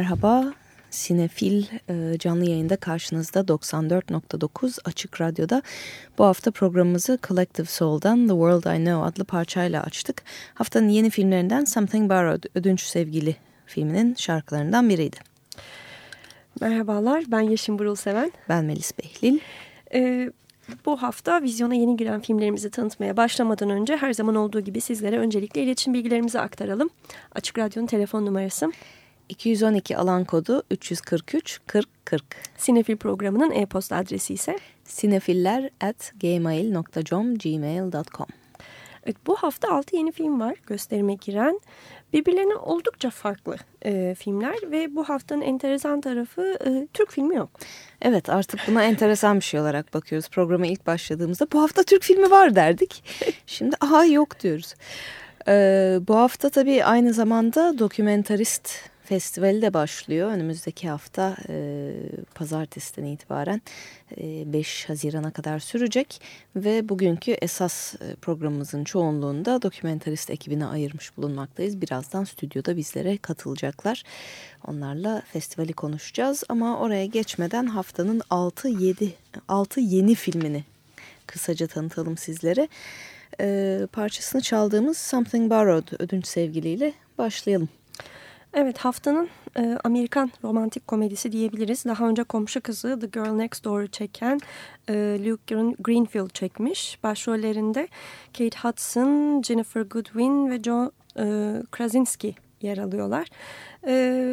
Merhaba, Sinefil e, canlı yayında karşınızda 94.9 Açık Radyo'da. Bu hafta programımızı Collective Soul'dan The World I Know adlı parçayla açtık. Haftanın yeni filmlerinden Something Borrowed, Ödünç Sevgili filminin şarkılarından biriydi. Merhabalar, ben Yeşim Burul Seven. Ben Melis Behlil. Ee, bu hafta vizyona yeni giren filmlerimizi tanıtmaya başlamadan önce her zaman olduğu gibi sizlere öncelikle iletişim bilgilerimizi aktaralım. Açık Radyo'nun telefon numarası 212 alan kodu 343 40 40. Sinefil programının e-posta adresi ise sinefiller at gmail.com gmail.com Evet, bu hafta 6 yeni film var gösterime giren. Birbirlerine oldukça farklı e, filmler ve bu haftanın enteresan tarafı e, Türk filmi yok. Evet artık buna enteresan bir şey olarak bakıyoruz. Programa ilk başladığımızda bu hafta Türk filmi var derdik. Şimdi aha yok diyoruz. Ee, bu hafta tabii aynı zamanda dokumentarist Festivali de başlıyor. Önümüzdeki hafta e, pazartesiden itibaren e, 5 Haziran'a kadar sürecek. Ve bugünkü esas e, programımızın çoğunluğunda dokumentarist ekibine ayırmış bulunmaktayız. Birazdan stüdyoda bizlere katılacaklar. Onlarla festivali konuşacağız ama oraya geçmeden haftanın 6-7 6 yeni filmini kısaca tanıtalım sizlere. E, parçasını çaldığımız Something Borrowed ödünç sevgiliyle başlayalım. Evet haftanın e, Amerikan romantik komedisi diyebiliriz. Daha önce komşu kızı The Girl Next Door'u çeken e, Luke Greenfield çekmiş. Başrollerinde Kate Hudson, Jennifer Goodwin ve Joe e, Krasinski yer alıyorlar. E,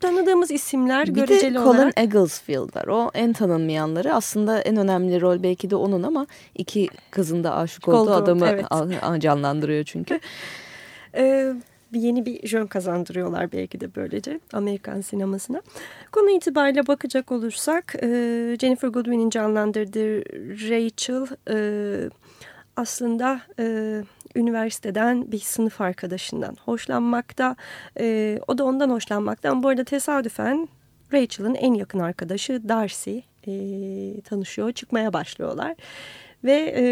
tanıdığımız isimler bir göreceli de olarak. Colin Egglesfield var. O en tanınmayanları. Aslında en önemli rol belki de onun ama iki kızın da aşık olduğu Goldberg, adamı evet. canlandırıyor çünkü. e, bir yeni bir jön kazandırıyorlar belki de böylece Amerikan sinemasına. Konu itibariyle bakacak olursak e, Jennifer Goodwin'in canlandırdığı Rachel e, aslında e, üniversiteden bir sınıf arkadaşından hoşlanmakta. O da ondan hoşlanmaktan. Bu arada tesadüfen Rachel'ın en yakın arkadaşı Darcy tanışıyor, çıkmaya başlıyorlar. Ve e,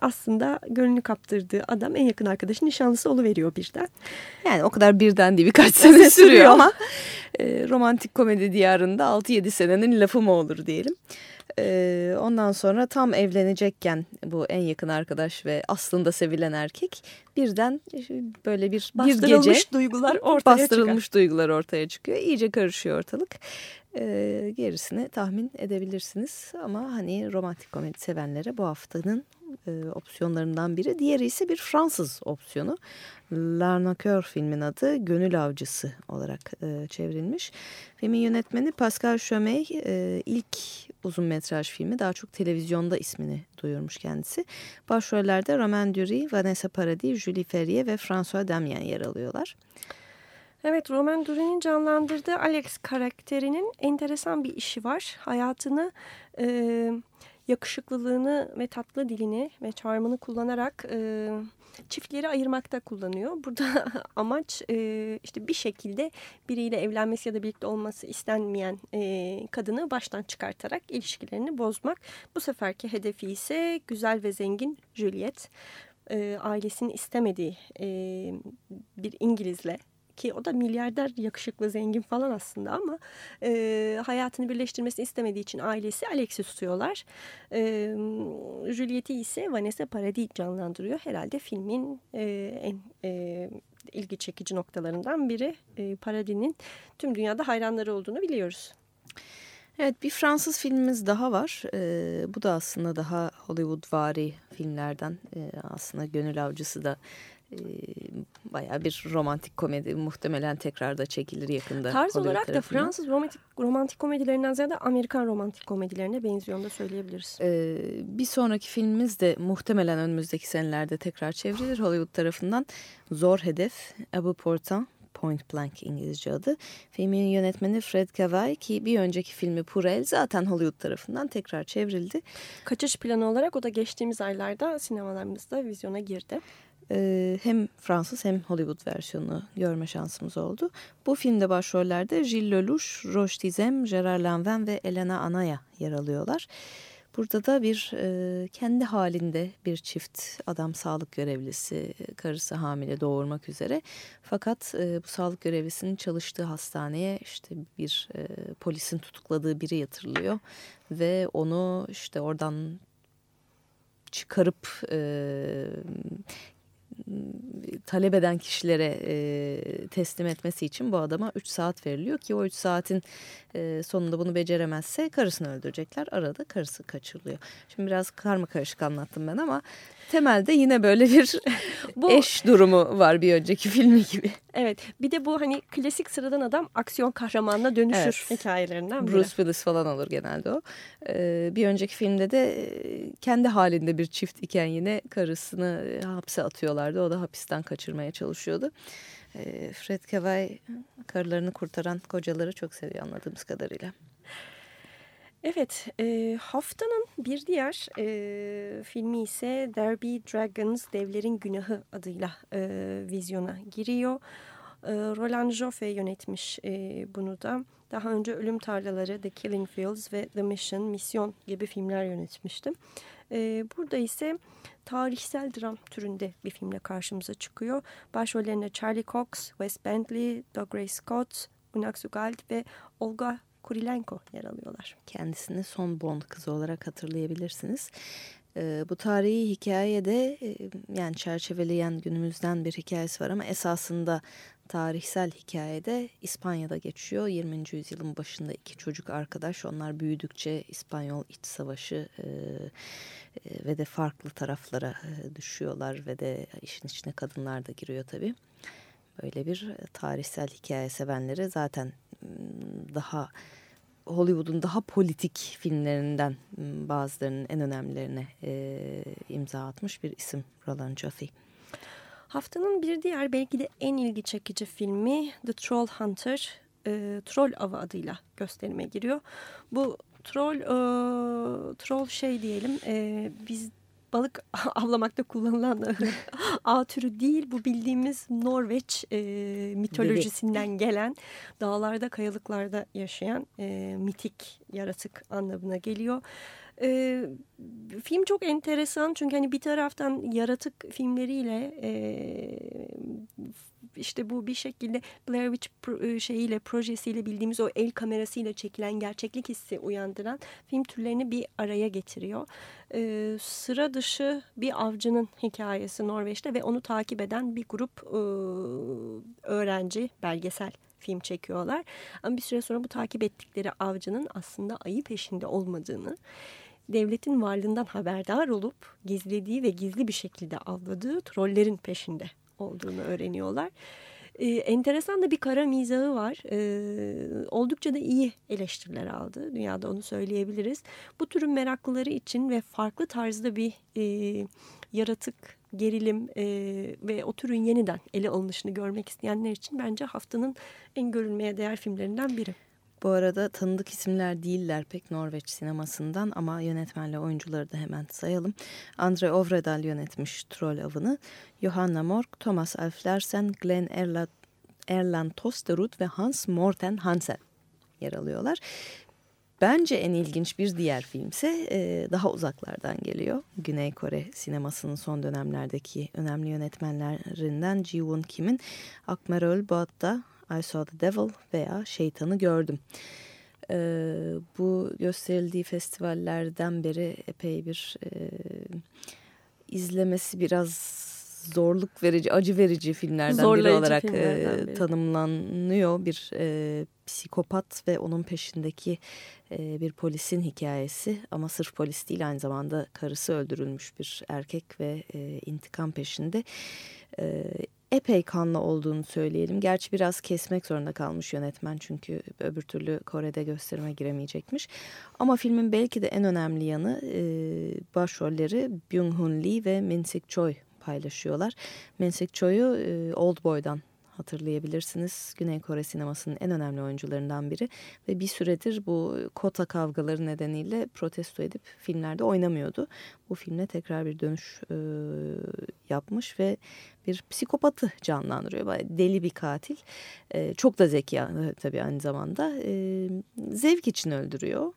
aslında gönlünü kaptırdığı adam en yakın arkadaşın nişanlısı veriyor birden. Yani o kadar birden değil birkaç sene sürüyor ama e, romantik komedi diyarında 6-7 senenin lafı mı olur diyelim. E, ondan sonra tam evlenecekken bu en yakın arkadaş ve aslında sevilen erkek birden böyle bir, bir gece duygular ortaya bastırılmış çıkar. duygular ortaya çıkıyor. İyice karışıyor ortalık. E, gerisini tahmin edebilirsiniz ama hani romantik komedi sevenlere bu haftanın e, opsiyonlarından biri. Diğeri ise bir Fransız opsiyonu. L'Arnaqueur filmin adı Gönül Avcısı olarak e, çevrilmiş. Filmin yönetmeni Pascal Chomey e, ilk uzun metraj filmi daha çok televizyonda ismini duyurmuş kendisi. Başrollerde Romain Dury, Vanessa Paradis, Julie Ferrier ve François Damien yer alıyorlar. Evet, Roman Dury'nin canlandırdığı Alex karakterinin enteresan bir işi var. Hayatını, e, yakışıklılığını ve tatlı dilini ve charmını kullanarak e, çiftleri ayırmakta kullanıyor. Burada amaç e, işte bir şekilde biriyle evlenmesi ya da birlikte olması istenmeyen e, kadını baştan çıkartarak ilişkilerini bozmak. Bu seferki hedefi ise güzel ve zengin Juliet. E, ailesinin istemediği e, bir İngilizle ki o da milyarder yakışıklı zengin falan aslında ama e, hayatını birleştirmesini istemediği için ailesi Alex'i tutuyorlar. E, Juliet'i ise Vanessa Paradis canlandırıyor. Herhalde filmin e, en e, ilgi çekici noktalarından biri e, Paradis'in tüm dünyada hayranları olduğunu biliyoruz. Evet bir Fransız filmimiz daha var. Ee, bu da aslında daha Hollywood-vari filmlerden. Ee, aslında Gönül Avcısı da bayağı bir romantik komedi muhtemelen tekrar da çekilir yakında. Tarz olarak tarafından. da Fransız romantik, romantik komedilerinden ziyade Amerikan romantik komedilerine benziyor da söyleyebiliriz. Ee, bir sonraki filmimiz de muhtemelen önümüzdeki senelerde tekrar çevrilir Hollywood tarafından. Zor Hedef, Abu Portan. Point Blank İngilizce adı. Filmin yönetmeni Fred Cavay ki bir önceki filmi Purell zaten Hollywood tarafından tekrar çevrildi. Kaçış planı olarak o da geçtiğimiz aylarda sinemalarımızda vizyona girdi e, hem Fransız hem Hollywood versiyonunu görme şansımız oldu. Bu filmde başrollerde Gilles Lelouch, Roche Dizem, Gerard Lanvin ve Elena Anaya yer alıyorlar. Burada da bir e, kendi halinde bir çift adam sağlık görevlisi karısı hamile doğurmak üzere. Fakat e, bu sağlık görevlisinin çalıştığı hastaneye işte bir e, polisin tutukladığı biri yatırılıyor. Ve onu işte oradan çıkarıp e, talep eden kişilere e, teslim etmesi için bu adama 3 saat veriliyor ki o 3 saatin e, sonunda bunu beceremezse karısını öldürecekler. Arada karısı kaçırılıyor. Şimdi biraz karma karışık anlattım ben ama temelde yine böyle bir bu, eş durumu var bir önceki filmi gibi. Evet bir de bu hani klasik sıradan adam aksiyon kahramanına dönüşür evet. hikayelerinden biri. Bruce Willis falan olur genelde o. Ee, bir önceki filmde de kendi halinde bir çift iken yine karısını hapse atıyorlardı. O da hapisten kaçırmaya çalışıyordu. Ee, Fred Kavai karılarını kurtaran kocaları çok seviyor anladığımız kadarıyla. Evet, e, haftanın bir diğer e, filmi ise Be Dragons, Devlerin Günahı adıyla e, vizyona giriyor. E, Roland Joffe yönetmiş e, bunu da. Daha önce Ölüm Tarlaları, The Killing Fields ve The Mission, Misyon gibi filmler yönetmiştim. E, burada ise tarihsel dram türünde bir filmle karşımıza çıkıyor. Başrollerinde Charlie Cox, Wes Bentley, Doug Ray Scott, Unak Sugald ve Olga Kurilenko yer alıyorlar. Kendisini son Bond kızı olarak hatırlayabilirsiniz. E, bu tarihi hikayede e, yani çerçeveleyen günümüzden bir hikayesi var ama esasında tarihsel hikayede İspanya'da geçiyor. 20. yüzyılın başında iki çocuk arkadaş onlar büyüdükçe İspanyol iç savaşı e, e, ve de farklı taraflara e, düşüyorlar ve de işin içine kadınlar da giriyor tabii. Böyle bir tarihsel hikaye sevenleri zaten daha Hollywood'un daha politik filmlerinden bazılarının en önemlilerine e, imza atmış bir isim Roland Joffe. Haftanın bir diğer belki de en ilgi çekici filmi The Troll Hunter, e, Troll Avı adıyla gösterime giriyor. Bu troll, e, troll şey diyelim, e, biz balık avlamakta kullanılan ağ türü değil. Bu bildiğimiz Norveç e, mitolojisinden gelen dağlarda kayalıklarda yaşayan e, mitik yaratık anlamına geliyor. E, film çok enteresan çünkü hani bir taraftan yaratık filmleriyle e, işte bu bir şekilde Blair Witch pro, şeyiyle projesiyle bildiğimiz o el kamerasıyla çekilen gerçeklik hissi uyandıran film türlerini bir araya getiriyor. E, sıra dışı bir avcının hikayesi Norveç'te ve onu takip eden bir grup e, öğrenci belgesel film çekiyorlar. Ama bir süre sonra bu takip ettikleri avcının aslında ayı peşinde olmadığını devletin varlığından haberdar olup gizlediği ve gizli bir şekilde avladığı trollerin peşinde olduğunu öğreniyorlar. Ee, enteresan da bir kara mizahı var. Ee, oldukça da iyi eleştiriler aldı. Dünyada onu söyleyebiliriz. Bu türün meraklıları için ve farklı tarzda bir e, yaratık, gerilim e, ve o türün yeniden ele alınışını görmek isteyenler için bence haftanın en görülmeye değer filmlerinden biri. Bu arada tanıdık isimler değiller pek Norveç sinemasından ama yönetmenle oyuncuları da hemen sayalım. Andre Ovredal yönetmiş Troll Avı'nı. Johanna Mork, Thomas Alf Larsen, Glenn Erland, Erland Tosterud ve Hans Morten Hansen yer alıyorlar. Bence en ilginç bir diğer filmse e, daha uzaklardan geliyor. Güney Kore sinemasının son dönemlerdeki önemli yönetmenlerinden Ji Won Kim'in Akmeröl Boat'ta I Saw the Devil veya Şeytanı Gördüm. Ee, bu gösterildiği festivallerden beri epey bir e, izlemesi biraz zorluk verici, acı verici filmlerden Zorlayıcı biri olarak filmlerden e, biri. tanımlanıyor. Bir e, psikopat ve onun peşindeki e, bir polisin hikayesi ama sırf polis değil aynı zamanda karısı öldürülmüş bir erkek ve e, intikam peşinde. E, epey kanlı olduğunu söyleyelim. Gerçi biraz kesmek zorunda kalmış yönetmen çünkü öbür türlü Kore'de gösterime giremeyecekmiş. Ama filmin belki de en önemli yanı e, başrolleri Byung-hun Lee ve Min Sik Choi paylaşıyorlar. Min Sik Choi'u e, Old Boy'dan hatırlayabilirsiniz. Güney Kore sinemasının en önemli oyuncularından biri ve bir süredir bu kota kavgaları nedeniyle protesto edip filmlerde oynamıyordu. Bu filmle tekrar bir dönüş e, yapmış ve bir psikopatı canlandırıyor. Deli bir katil. E, çok da zeki tabii aynı zamanda. E, zevk için öldürüyor.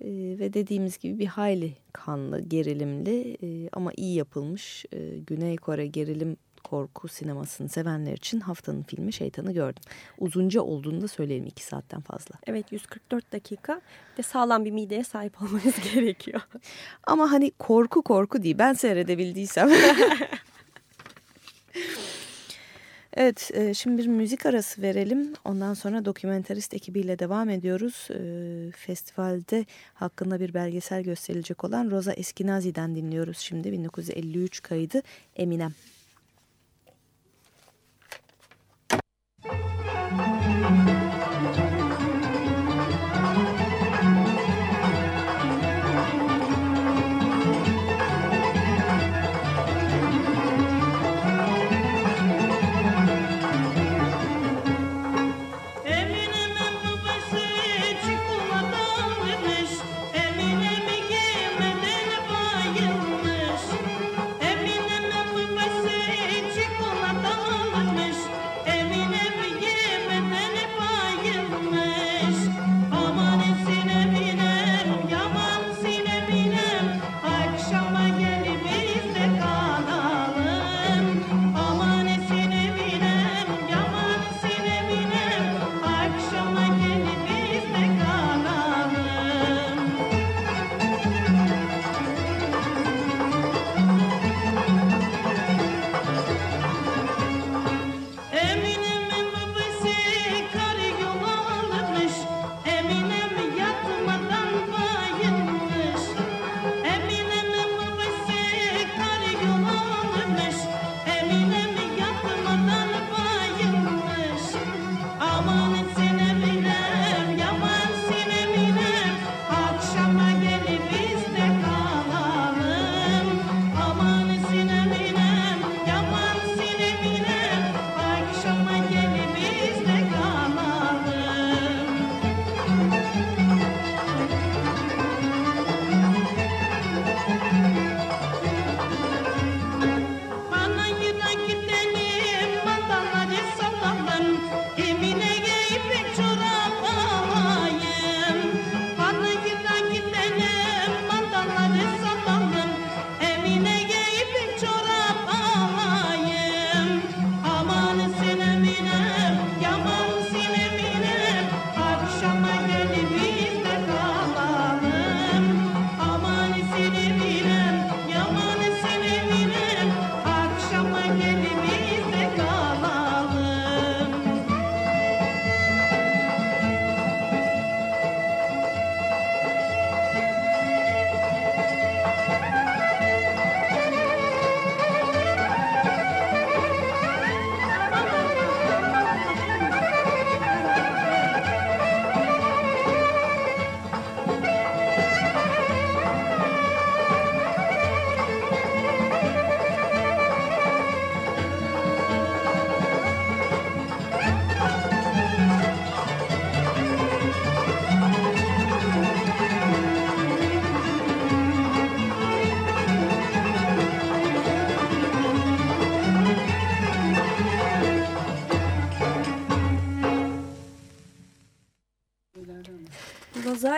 E, ve dediğimiz gibi bir hayli kanlı, gerilimli e, ama iyi yapılmış e, Güney Kore gerilim korku sinemasını sevenler için haftanın filmi Şeytanı gördüm. Uzunca olduğunu da söyleyelim iki saatten fazla. Evet 144 dakika de sağlam bir mideye sahip olmanız gerekiyor. Ama hani korku korku değil ben seyredebildiysem. Evet, e, şimdi bir müzik arası verelim. Ondan sonra dokumentarist ekibiyle devam ediyoruz. E, festivalde hakkında bir belgesel gösterilecek olan Rosa Eskinazi'den dinliyoruz şimdi. 1953 kaydı Eminem.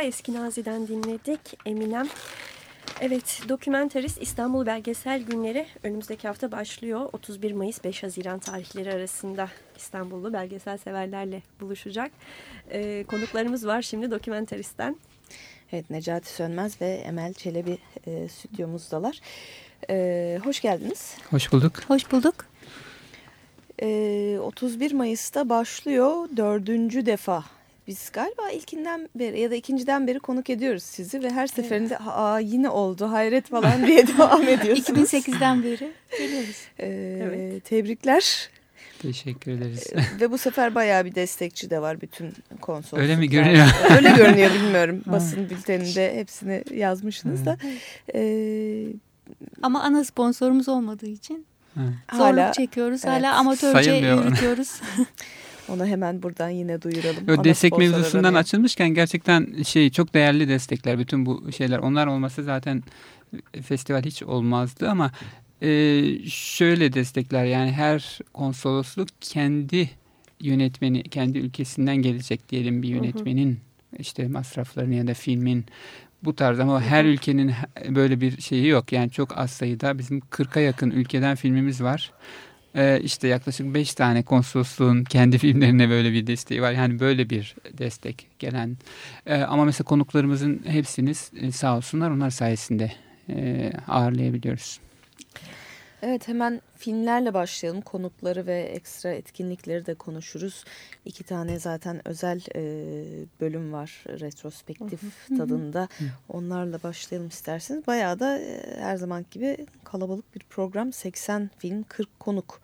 Roza Eskinazi'den dinledik. Eminem. Evet, dokumenterist İstanbul Belgesel Günleri önümüzdeki hafta başlıyor. 31 Mayıs 5 Haziran tarihleri arasında İstanbullu belgesel severlerle buluşacak. Ee, konuklarımız var şimdi dokumenteristten. Evet, Necati Sönmez ve Emel Çelebi e, stüdyomuzdalar. E, hoş geldiniz. Hoş bulduk. Hoş bulduk. E, 31 Mayıs'ta başlıyor dördüncü defa biz galiba ilkinden beri ya da ikinciden beri konuk ediyoruz sizi ve her seferinde evet. Aa, yine oldu hayret falan diye devam ediyorsunuz. 2008'den beri geliyoruz. Ee, evet. Tebrikler. Teşekkür ederiz. Ee, ve bu sefer bayağı bir destekçi de var bütün konsolosluklar. Öyle mi görünüyor? Öyle görünüyor bilmiyorum. Basın bülteninde hepsini yazmışsınız da. Ee, Ama ana sponsorumuz olmadığı için Zorluk hala, çekiyoruz. Evet. Hala amatörce yürütüyoruz. Onu hemen buradan yine duyuralım. O destek mevzusundan açılmışken gerçekten şey çok değerli destekler bütün bu şeyler. Onlar olmasa zaten festival hiç olmazdı ama e, şöyle destekler yani her konsolosluk kendi yönetmeni kendi ülkesinden gelecek diyelim bir yönetmenin hı hı. işte masraflarını ya da filmin bu tarz ama her ülkenin böyle bir şeyi yok. Yani çok az sayıda bizim 40'a yakın ülkeden filmimiz var. Ee, işte yaklaşık 5 tane konsolosluğun kendi filmlerine böyle bir desteği var. Yani böyle bir destek gelen. Ee, ama mesela konuklarımızın hepsiniz e, sağ olsunlar onlar sayesinde e, ağırlayabiliyoruz. Evet hemen filmlerle başlayalım. Konukları ve ekstra etkinlikleri de konuşuruz. İki tane zaten özel e, bölüm var retrospektif tadında. Onlarla başlayalım isterseniz. Bayağı da e, her zaman gibi kalabalık bir program. 80 film 40 konuk.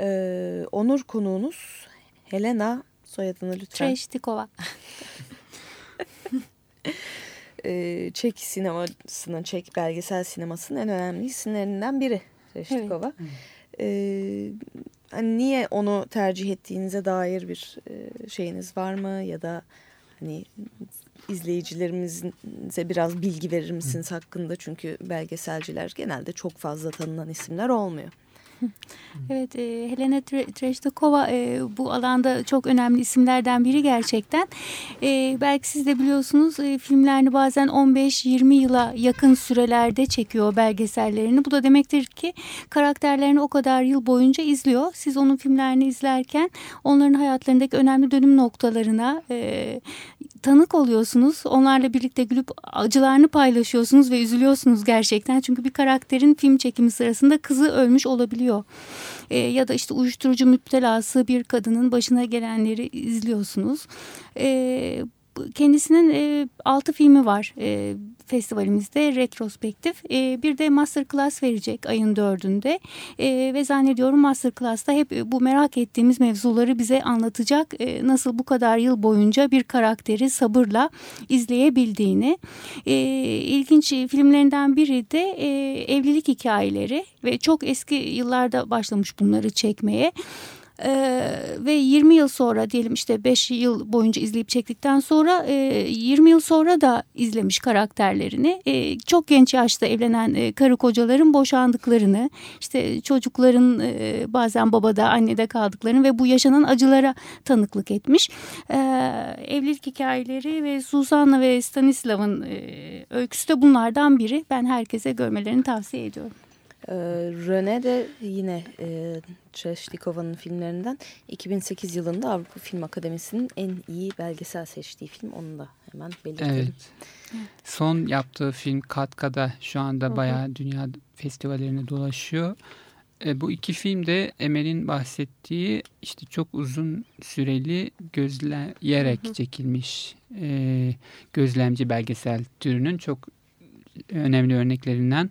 E, onur konuğunuz Helena soyadını lütfen. Treştikova. e, Çek sinemasının, Çek belgesel sinemasının en önemli isimlerinden biri Reştikova. Evet. Ee, hani niye onu tercih ettiğinize dair bir e, şeyiniz var mı ya da hani izleyicilerimize biraz bilgi verir misiniz hakkında çünkü belgeselciler genelde çok fazla tanınan isimler olmuyor. Evet, e, Helena Treştakova e, bu alanda çok önemli isimlerden biri gerçekten. E, belki siz de biliyorsunuz e, filmlerini bazen 15-20 yıla yakın sürelerde çekiyor belgesellerini. Bu da demektir ki karakterlerini o kadar yıl boyunca izliyor. Siz onun filmlerini izlerken onların hayatlarındaki önemli dönüm noktalarına e, tanık oluyorsunuz. Onlarla birlikte gülüp acılarını paylaşıyorsunuz ve üzülüyorsunuz gerçekten. Çünkü bir karakterin film çekimi sırasında kızı ölmüş olabiliyor. E, ya da işte uyuşturucu müptelası bir kadının başına gelenleri izliyorsunuz. E, kendisinin e, altı filmi var e, festivalimizde retrospektif. E, bir de master class verecek ayın dördünde e, ve zannediyorum master class'ta hep bu merak ettiğimiz mevzuları bize anlatacak. E, nasıl bu kadar yıl boyunca bir karakteri sabırla izleyebildiğini. E, ilginç filmlerinden biri de e, evlilik hikayeleri ve çok eski yıllarda başlamış bunları çekmeye. Ee, ve 20 yıl sonra diyelim işte 5 yıl boyunca izleyip çektikten sonra e, 20 yıl sonra da izlemiş karakterlerini. E, çok genç yaşta evlenen e, karı kocaların boşandıklarını, işte çocukların e, bazen babada annede kaldıklarını ve bu yaşanan acılara tanıklık etmiş. E, evlilik hikayeleri ve Susanna ve Stanislav'ın e, öyküsü de bunlardan biri. Ben herkese görmelerini tavsiye ediyorum. Ee, Röne de yine e, Treshtikova'nın filmlerinden 2008 yılında Avrupa Film Akademisi'nin en iyi belgesel seçtiği film. Onu da hemen belirtelim. Evet. Son yaptığı film Katka'da şu anda Hı -hı. bayağı dünya festivallerine dolaşıyor. E, bu iki film de Emel'in bahsettiği işte çok uzun süreli gözleyerek Hı -hı. çekilmiş e, gözlemci belgesel türünün çok önemli örneklerinden.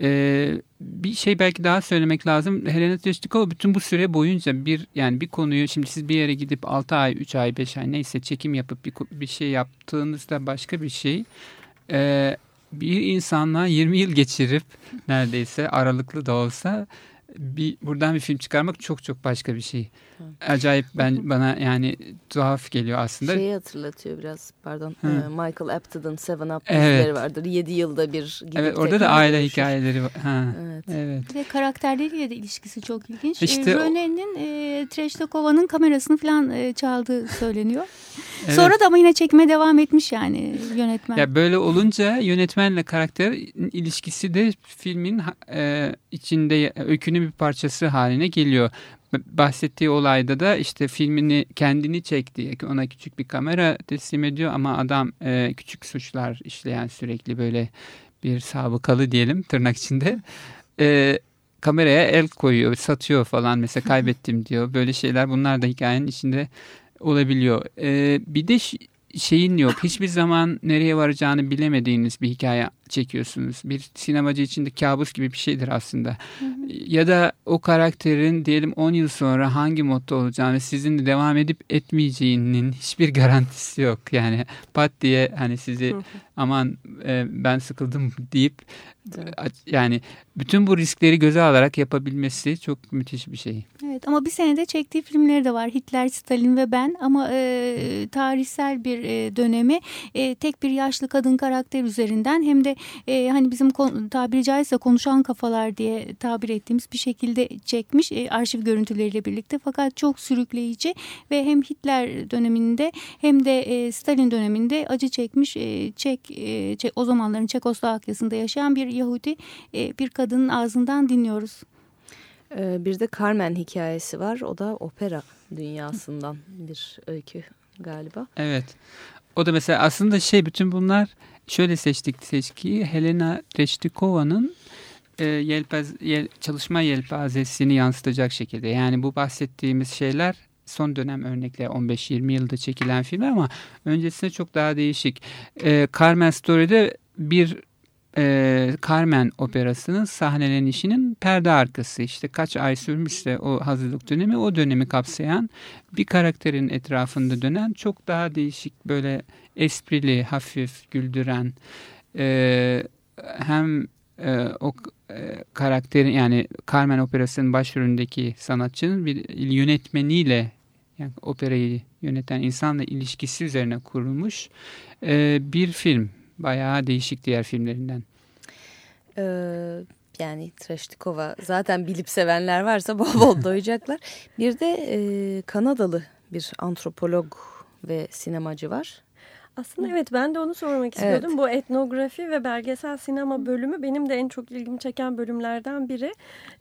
Ee, bir şey belki daha söylemek lazım. Helena Tereshtikova bütün bu süre boyunca bir yani bir konuyu şimdi siz bir yere gidip 6 ay, 3 ay, 5 ay neyse çekim yapıp bir, bir şey yaptığınızda başka bir şey. Ee, bir insanla 20 yıl geçirip neredeyse aralıklı da olsa bir buradan bir film çıkarmak çok çok başka bir şey. Acayip ben bana yani tuhaf geliyor aslında. Şeyi hatırlatıyor biraz pardon. Hı. Ee, Michael Apted'ın Seven Up evet. vardır. 7 yılda bir gidip Evet orada da aile görüşür. hikayeleri var. Ha, evet. evet. Ve karakterleriyle de ilişkisi çok ilginç. İşte e, Röne'nin e, Treştokova'nın kamerasını falan e, çaldığı söyleniyor. evet. Sonra da ama yine çekime devam etmiş yani yönetmen. Ya böyle olunca yönetmenle karakter ilişkisi de filmin e, içinde öykünün bir parçası haline geliyor bahsettiği olayda da işte filmini kendini çekti. Ona küçük bir kamera teslim ediyor ama adam e, küçük suçlar işleyen sürekli böyle bir sabıkalı diyelim tırnak içinde. E, kameraya el koyuyor, satıyor falan mesela kaybettim diyor. Böyle şeyler bunlar da hikayenin içinde olabiliyor. E, bir de şeyin yok. Hiçbir zaman nereye varacağını bilemediğiniz bir hikaye çekiyorsunuz. Bir sinemacı için de kabus gibi bir şeydir aslında. Hı hı. Ya da o karakterin diyelim 10 yıl sonra hangi modda olacağını sizin de devam edip etmeyeceğinin hiçbir garantisi yok. Yani pat diye hani sizi hı hı. aman e, ben sıkıldım deyip evet. yani bütün bu riskleri göze alarak yapabilmesi çok müthiş bir şey. Evet ama bir senede çektiği filmleri de var. Hitler, Stalin ve ben ama e, tarihsel bir e, dönemi e, tek bir yaşlı kadın karakter üzerinden hem de e, hani bizim tabiri caizse konuşan kafalar diye tabir ettiğimiz bir şekilde çekmiş e, arşiv görüntüleriyle birlikte. Fakat çok sürükleyici ve hem Hitler döneminde hem de e, Stalin döneminde acı çekmiş e, Çek, e, Çek o zamanların Çekoslovakya'sında yaşayan bir Yahudi e, bir kadının ağzından dinliyoruz. Ee, bir de Carmen hikayesi var. O da opera dünyasından bir öykü galiba. Evet. O da mesela aslında şey bütün bunlar şöyle seçtik seçkiyi. Helena Reştikova'nın e, yelpaz, yel, çalışma yelpazesini yansıtacak şekilde. Yani bu bahsettiğimiz şeyler son dönem örnekler 15-20 yılda çekilen filmler ama öncesinde çok daha değişik. E, Carmen Story'de bir e, Carmen operasının sahnelenişinin perde arkası işte kaç ay sürmüşse o hazırlık dönemi o dönemi kapsayan bir karakterin etrafında dönen çok daha değişik böyle esprili hafif güldüren e, hem e, o e, karakterin yani Carmen operasının başrolündeki sanatçının bir yönetmeniyle yani operayı yöneten insanla ilişkisi üzerine kurulmuş e, bir film. Bayağı değişik diğer filmlerinden. Ee, yani Trashtikova zaten bilip sevenler varsa bol bol doyacaklar. Bir de e, Kanadalı bir antropolog ve sinemacı var. Aslında evet ben de onu sormak istiyordum. Evet. Bu etnografi ve belgesel sinema bölümü benim de en çok ilgimi çeken bölümlerden biri.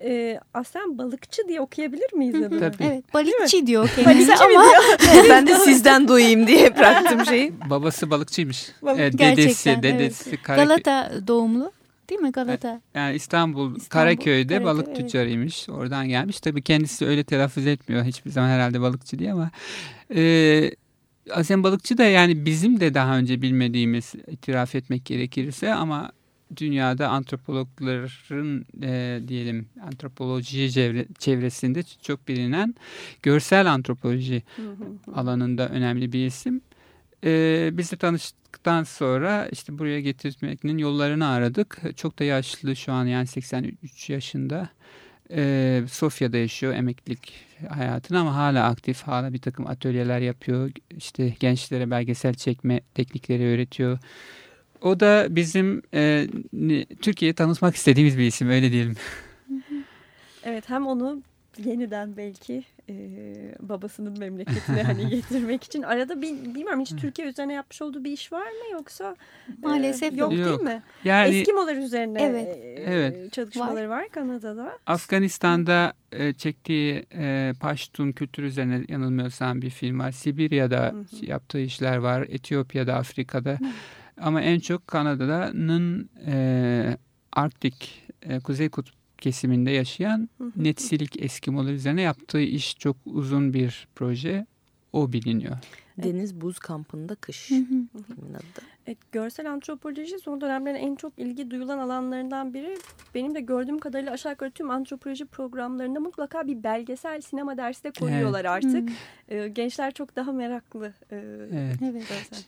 Ee, aslen balıkçı diye okuyabilir miyiz adını? Tabii. Evet balıkçı diyor kendisi ama ben de sizden duyayım diye bıraktım şeyi. Babası balıkçıymış. Balık. Ee, dedesi, dedesi evet. Galata doğumlu. Değil mi Galata? Yani İstanbul, İstanbul Karaköy'de Karaköy, balık evet. tüccarıymış. Oradan gelmiş. Tabii kendisi öyle telaffuz etmiyor hiçbir zaman herhalde balıkçı diye ama e, Aslen Balıkçı da yani bizim de daha önce bilmediğimiz itiraf etmek gerekirse ama dünyada antropologların e, diyelim antropoloji çevre, çevresinde çok bilinen görsel antropoloji alanında önemli bir isim. E, biz de tanıştıktan sonra işte buraya getirmenin yollarını aradık. Çok da yaşlı şu an yani 83 yaşında. E, Sofya'da yaşıyor emeklilik hayatını ama hala aktif. Hala bir takım atölyeler yapıyor. İşte gençlere belgesel çekme teknikleri öğretiyor. O da bizim e, Türkiye'yi tanıtmak istediğimiz bir isim öyle diyelim. Evet hem onu yeniden belki e, babasının memleketine hani getirmek için arada bir, bilmiyorum hiç Türkiye üzerine yapmış olduğu bir iş var mı yoksa maalesef e, yok, yok değil mi? Yani Eskimolar üzerine evet. E, evet. çalışmaları var. var Kanada'da. Afganistan'da e, çektiği e, Paştun kültür üzerine yanılmıyorsam bir film var. Sibirya'da hı hı. yaptığı işler var. Etiyopya'da, Afrika'da. Hı. Ama en çok Kanada'nın e, Arktik, e, Kuzey Kutbu kesiminde yaşayan Netsilik Eskimolar üzerine yaptığı iş çok uzun bir proje. O biliniyor. Deniz Buz Kampı'nda Kış Evet, görsel antropoloji son dönemlerin en çok ilgi duyulan alanlarından biri. Benim de gördüğüm kadarıyla aşağı yukarı tüm antropoloji programlarında mutlaka bir belgesel sinema dersi de koyuyorlar evet. artık. Ee, gençler çok daha meraklı. E, evet. evet.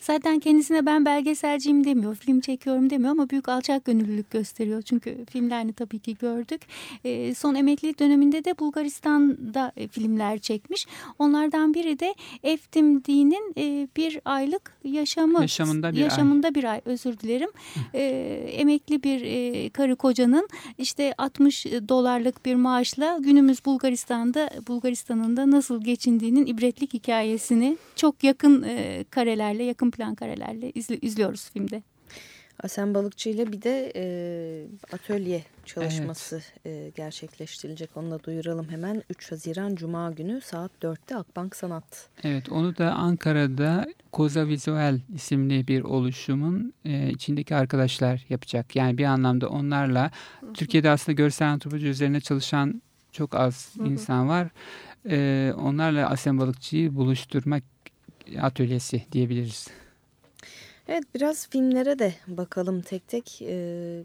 Zaten kendisine ben belgeselciyim demiyor, film çekiyorum demiyor ama büyük alçak gönüllülük gösteriyor. Çünkü filmlerini tabii ki gördük. E, son emeklilik döneminde de Bulgaristan'da e, filmler çekmiş. Onlardan biri de Eftim Din'in e, bir aylık yaşamı. Yaşamında bir yaşamında ay. bir ay özür dilerim. E, emekli bir e, karı kocanın işte 60 dolarlık bir maaşla günümüz Bulgaristan'da Bulgaristan'ın da nasıl geçindiğinin ibretlik hikayesini çok yakın e, karelerle yakın plan karelerle izli, izliyoruz filmde. Asen Balıkçı ile bir de e, atölye çalışması evet. e, gerçekleştirilecek. Onu da duyuralım hemen. 3 Haziran Cuma günü saat 4'te Akbank Sanat. Evet onu da Ankara'da Koza Visual isimli bir oluşumun e, içindeki arkadaşlar yapacak. Yani bir anlamda onlarla Türkiye'de aslında görsel antropoloji üzerine çalışan çok az insan var. E, onlarla Asen Balıkçı'yı buluşturmak atölyesi diyebiliriz. Evet biraz filmlere de bakalım tek tek. Ee,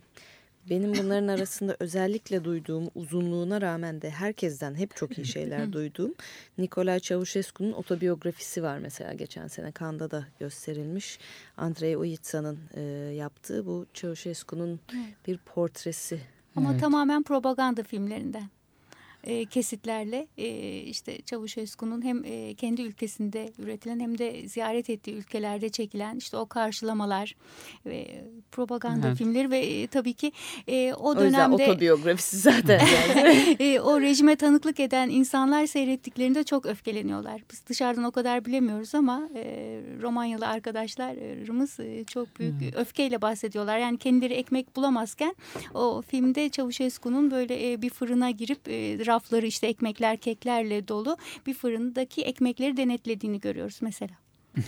benim bunların arasında özellikle duyduğum uzunluğuna rağmen de herkesten hep çok iyi şeyler duyduğum Nikolay Çavuşescu'nun otobiyografisi var mesela geçen sene Kanda da gösterilmiş. Andrei Uyitsa'nın e, yaptığı bu Çavuşescu'nun bir portresi. Ama evet. tamamen propaganda filmlerinden e, kesitlerle e, işte Çavuşesku'nun hem e, kendi ülkesinde üretilen hem de ziyaret ettiği ülkelerde çekilen işte o karşılamalar ve propaganda evet. filmleri ve e, tabii ki e, o dönemde... O yüzden otobiyografisi zaten. e, o rejime tanıklık eden insanlar seyrettiklerinde çok öfkeleniyorlar. Biz dışarıdan o kadar bilemiyoruz ama e, Romanyalı arkadaşlarımız e, çok büyük hmm. öfkeyle bahsediyorlar. Yani kendileri ekmek bulamazken o filmde Çavuşesku'nun böyle e, bir fırına girip e, rafları işte ekmekler, keklerle dolu bir fırındaki ekmekleri denetlediğini görüyoruz mesela.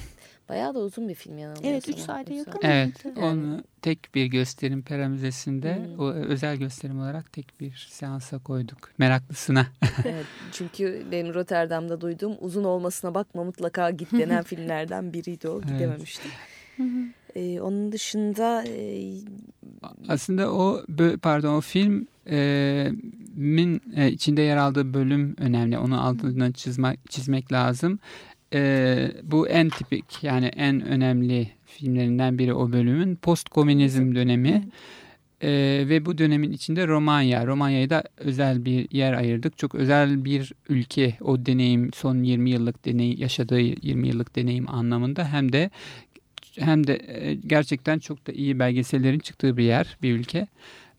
Bayağı da uzun bir film yanılmıyorsam. Evet 3 saate yakın. Evet Yani. onu tek bir gösterim Pera Müzesi'nde Hmm. o özel gösterim olarak tek bir seansa koyduk. Meraklısına. evet, çünkü benim Rotterdam'da duyduğum uzun olmasına bakma mutlaka git denen filmlerden biriydi o. Evet. Hı hı. Ee, onun dışında e, Aslında o pardon o film e, min e, içinde yer aldığı bölüm önemli. Onu altından çizmek çizmek lazım. E, bu en tipik yani en önemli filmlerinden biri o bölümün post komünizm dönemi. E, ve bu dönemin içinde Romanya. Romanya'ya da özel bir yer ayırdık. Çok özel bir ülke o deneyim son 20 yıllık deney yaşadığı 20 yıllık deneyim anlamında hem de hem de e, gerçekten çok da iyi belgesellerin çıktığı bir yer, bir ülke.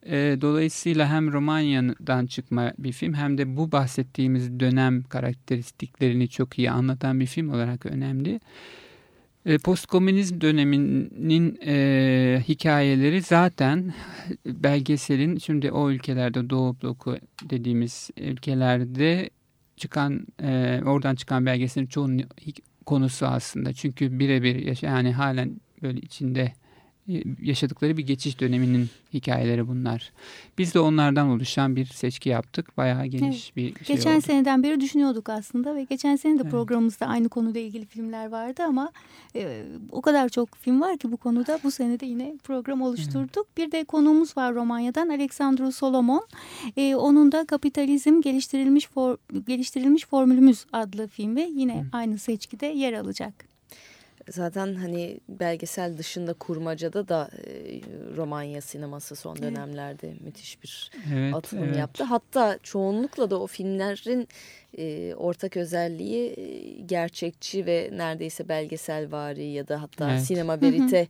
E, Dolayısıyla hem Romanya'dan çıkma bir film hem de bu bahsettiğimiz dönem karakteristiklerini çok iyi anlatan bir film olarak önemli. E, Postkomünizm döneminin e, hikayeleri zaten belgeselin şimdi o ülkelerde Doğu bloku dediğimiz ülkelerde çıkan e, oradan çıkan belgeselin çoğunun konusu aslında. Çünkü birebir yani halen böyle içinde yaşadıkları bir geçiş döneminin hikayeleri bunlar. Biz de onlardan oluşan bir seçki yaptık. Bayağı geniş bir şey Geçen oldu. seneden beri düşünüyorduk aslında ve geçen sene de Evet. programımızda aynı konuyla ilgili filmler vardı ama e, o kadar çok film var ki bu konuda bu sene de yine program oluşturduk. Bir de konuğumuz var Romanya'dan Aleksandru Solomon. E, onun da Kapitalizm Geliştirilmiş For, Geliştirilmiş Formülümüz adlı filmi yine Hı. aynı seçkide yer alacak. Zaten hani belgesel dışında kurmacada da e, Romanya sineması son Evet. dönemlerde müthiş bir evet, atılım evet. yaptı. Hatta çoğunlukla da o filmlerin e, ortak özelliği e, gerçekçi ve neredeyse belgeselvari ya da hatta Evet. sinema verite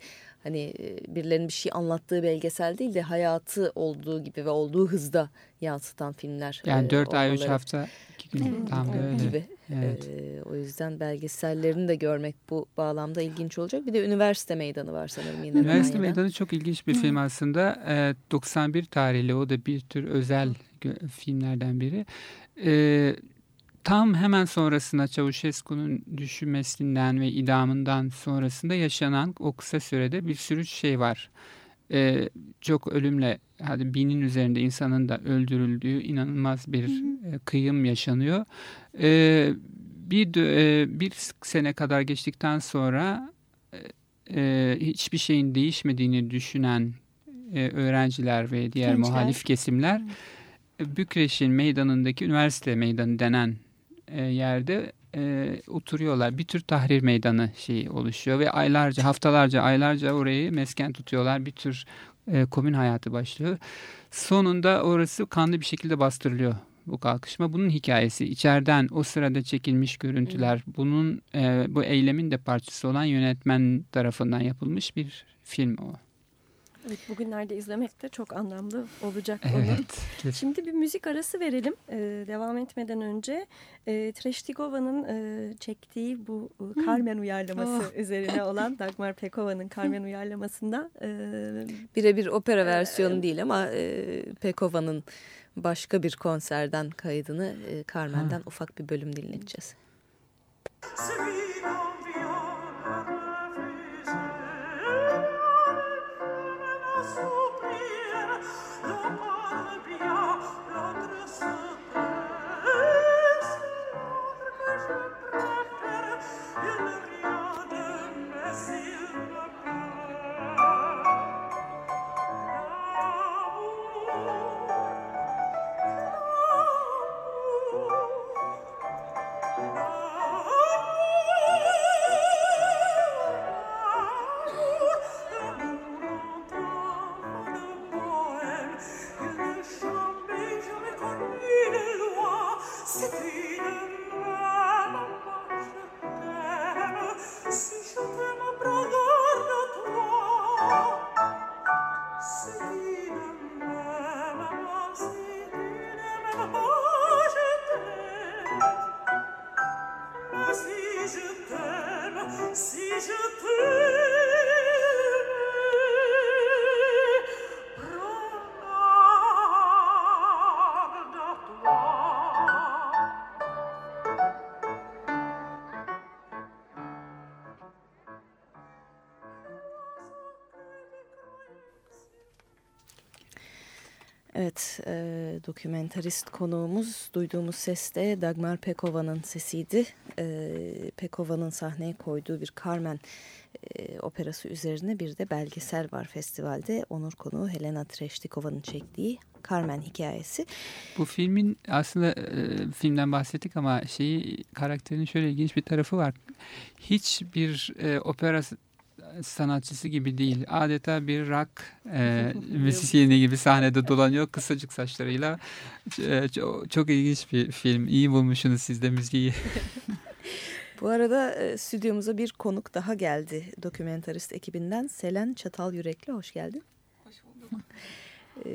hani e, birilerinin bir şey anlattığı belgesel değil de hayatı olduğu gibi ve olduğu hızda yansıtan filmler. Yani e, 4 ay 3 olmaları hafta 2 gün Evet. tam da öyle. gibi. Evet. E, o yüzden belgesellerini de görmek bu bağlamda ilginç olacak. Bir de üniversite meydanı var sanırım yine Üniversite Romanya'da. Meydanı çok ilginç bir film aslında. Ee, 91 tarihli o da bir tür özel filmlerden biri. Ee, tam hemen sonrasında Çavuşescu'nun düşmesinden ve idamından sonrasında yaşanan o kısa sürede bir sürü şey var. Ee, çok ölümle hadi binin üzerinde insanın da öldürüldüğü inanılmaz bir e, kıyım yaşanıyor. Ee, bir e, bir sene kadar geçtikten sonra e, hiçbir şeyin değişmediğini düşünen e, öğrenciler ve diğer Gençler. muhalif kesimler e, Bükreş'in meydanındaki üniversite meydanı denen e, yerde e, oturuyorlar. Bir tür tahrir meydanı şeyi oluşuyor ve aylarca, haftalarca, aylarca orayı mesken tutuyorlar. Bir tür e, komün hayatı başlıyor. Sonunda orası kanlı bir şekilde bastırılıyor bu kalkışma. Bunun hikayesi içeriden o sırada çekilmiş görüntüler, bunun e, bu eylemin de parçası olan yönetmen tarafından yapılmış bir film o. Evet, bugünlerde izlemek de çok anlamlı olacak. Evet. Şimdi bir müzik arası verelim. Ee, devam etmeden önce e, Treştigova'nın e, çektiği bu e, Carmen uyarlaması üzerine olan Dagmar Pekova'nın Carmen uyarlamasında e, Birebir opera versiyonu değil ama e, Pekova'nın başka bir konserden kaydını e, Carmen'den ufak bir bölüm dinleteceğiz. Se Christmas. Evet, e, dokumentarist konuğumuz duyduğumuz ses de Dagmar Pekova'nın sesiydi. E, Pekova'nın sahneye koyduğu bir Carmen e, operası üzerine bir de belgesel var festivalde. Onur konuğu Helena Treştikova'nın çektiği Carmen hikayesi. Bu filmin aslında e, filmden bahsettik ama şeyi karakterinin şöyle ilginç bir tarafı var. Hiçbir e, opera sanatçısı gibi değil. Adeta bir rock e, müzisyeni gibi sahnede dolanıyor kısacık saçlarıyla. E, çok, çok ilginç bir film. İyi bulmuşsunuz siz de müziği. Bu arada e, stüdyomuza bir konuk daha geldi dokumentarist ekibinden. Selen Çatal Yürekli, hoş geldin. Hoş bulduk. E,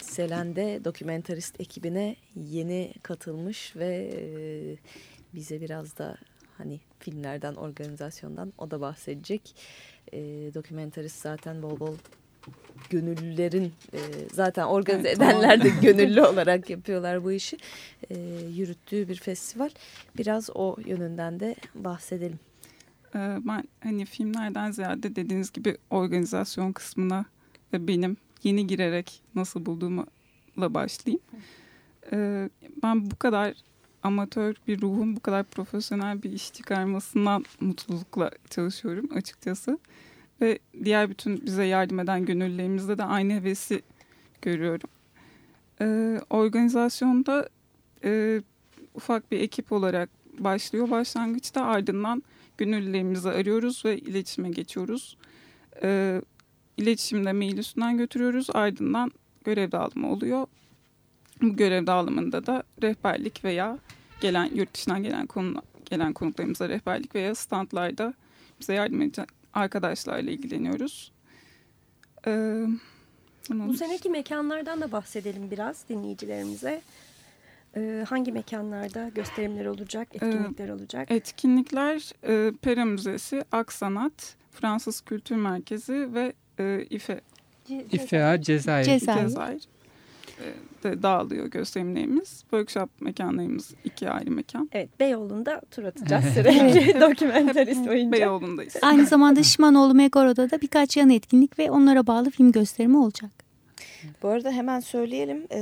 Selen de dokumentarist ekibine yeni katılmış ve e, bize biraz da hani filmlerden, organizasyondan o da bahsedecek. E, dokumentarist zaten bol bol gönüllülerin e, zaten organize Evet, edenler de gönüllü olarak yapıyorlar bu işi. E, yürüttüğü bir festival. Biraz o yönünden de bahsedelim. Ee, ben hani filmlerden ziyade dediğiniz gibi organizasyon kısmına ve benim yeni girerek nasıl bulduğumla başlayayım. Ee, ben bu kadar amatör bir ruhun bu kadar profesyonel bir iş çıkarmasından mutlulukla çalışıyorum açıkçası. Ve diğer bütün bize yardım eden gönüllülerimizde de aynı hevesi görüyorum. Ee, organizasyonda e, ufak bir ekip olarak başlıyor başlangıçta ardından gönüllülerimizi arıyoruz ve iletişime geçiyoruz. Ee, iletişimde mail üstünden götürüyoruz ardından görev dağılımı oluyor. Bu görev dağılımında da rehberlik veya gelen yurt dışından gelen konu, gelen konuklarımıza rehberlik veya standlarda bize yardım edecek arkadaşlarla ilgileniyoruz. Ee, Bu seneki mekanlardan da bahsedelim biraz dinleyicilerimize. Ee, hangi mekanlarda gösterimler olacak, etkinlikler olacak? Etkinlikler e, Pera Müzesi, Aksanat, Fransız Kültür Merkezi ve e, İFE İFEA Cezayir. Cezayir. Cezayir de dağılıyor gösterimlerimiz. Workshop mekanlarımız iki ayrı mekan. Evet, Beyoğlu'nda tur atacağız sürekli dokumentarist oyuncu. Beyoğlu'ndayız. Aynı zamanda Şimanoğlu Megoro'da da birkaç yan etkinlik ve onlara bağlı film gösterimi olacak. Bu arada hemen söyleyelim e,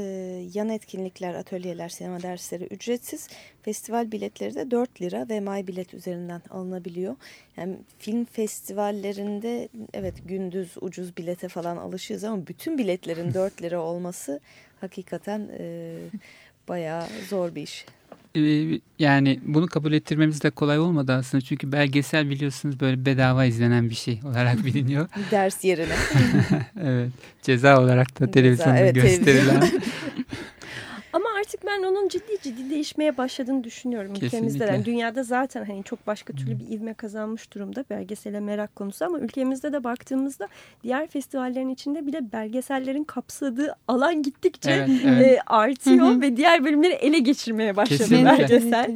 yan etkinlikler, atölyeler, sinema dersleri ücretsiz. Festival biletleri de 4 lira ve My Bilet üzerinden alınabiliyor. Yani film festivallerinde evet gündüz ucuz bilete falan alışığız ama bütün biletlerin 4 lira olması hakikaten e, bayağı zor bir iş. Ee, yani bunu kabul ettirmemiz de kolay olmadı aslında. Çünkü belgesel biliyorsunuz böyle bedava izlenen bir şey olarak biliniyor. Ders yerine. evet. Ceza olarak da Ceza, televizyonda evet, gösterilen. Ama artık ben onun ciddi ciddi değişmeye başladığını düşünüyorum ülkemizde. Kesinlikle. Yani dünyada zaten hani çok başka türlü bir ivme kazanmış durumda belgesele merak konusu ama ülkemizde de baktığımızda diğer festivallerin içinde bile belgesellerin kapsadığı alan gittikçe Evet, evet. e, artıyor Hı hı. ve diğer bölümleri ele geçirmeye başladı Kesinlikle. belgesel.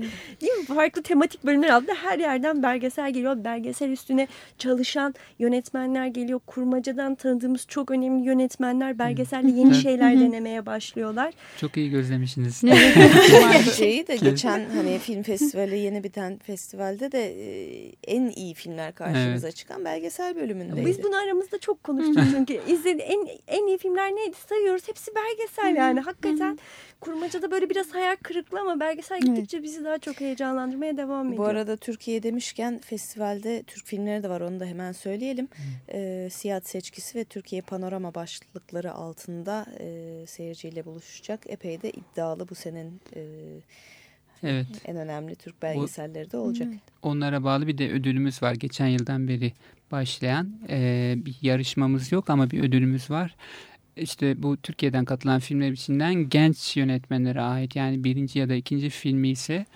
Değil mi? Farklı tematik bölümler aldı. Her yerden belgesel geliyor. Belgesel üstüne çalışan yönetmenler geliyor. Kurmacadan tanıdığımız çok önemli yönetmenler belgeselle yeni şeyler denemeye başlıyorlar. Çok iyi gözlemişsiniz. şeyi de geçen hani film festivali yeni biten festivalde de en iyi filmler karşımıza çıkan belgesel bölümündeydi. Biz bunu aramızda çok konuştuk çünkü. İzledi en en iyi filmler neydi sayıyoruz. Hepsi belgesel yani. Hakikaten kurmacada böyle biraz hayal kırıklığı ama belgesel gittikçe bizi daha çok heyecanlandırmaya devam ediyor. Bu arada Türkiye demişken festivalde Türk filmleri de var onu da hemen söyleyelim. Ee, Siyah Seçkisi ve Türkiye Panorama başlıkları altında e, seyirciyle buluşacak. Epey de iddialı bu senin e, Evet. en önemli Türk belgeselleri de olacak. Onlara bağlı bir de ödülümüz var. Geçen yıldan beri başlayan Ee, bir yarışmamız yok ama bir ödülümüz var. İşte bu Türkiye'den katılan filmler içinden genç yönetmenlere ait yani birinci ya da ikinci filmi ise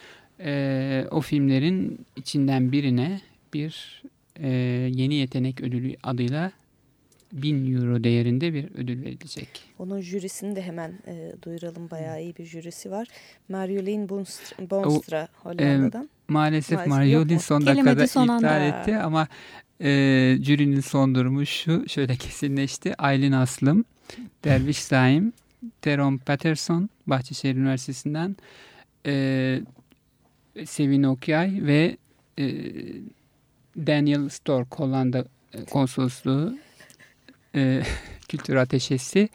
e, o filmlerin içinden birine bir e, yeni yetenek ödülü adıyla 1000 euro değerinde bir ödül verilecek. Onun jürisini de hemen e, duyuralım. Bayağı iyi bir jürisi var. Marjolein Boonstra, Boonstra Hollanda'dan. Maalesef Maalesef Mario yok mu? son dakikada son anda. iptal etti ama e, jürinin son durumu şu şöyle kesinleşti. Aylin Aslım, Derviş Saim, Teron Patterson Bahçeşehir Üniversitesi'nden e, Sevin Okyay ve e, Daniel Stork Hollanda e, konsolosluğu e, kültür ateşesi